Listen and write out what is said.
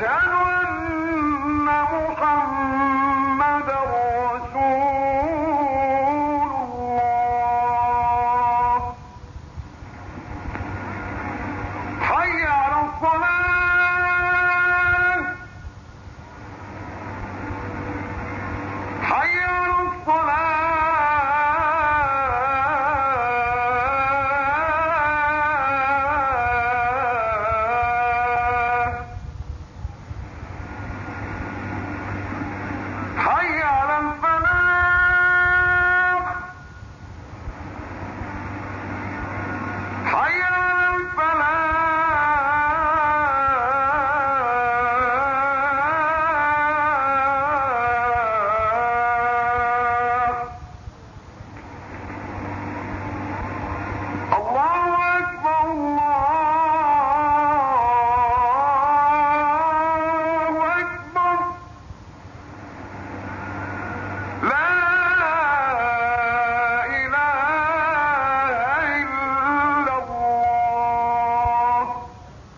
sir.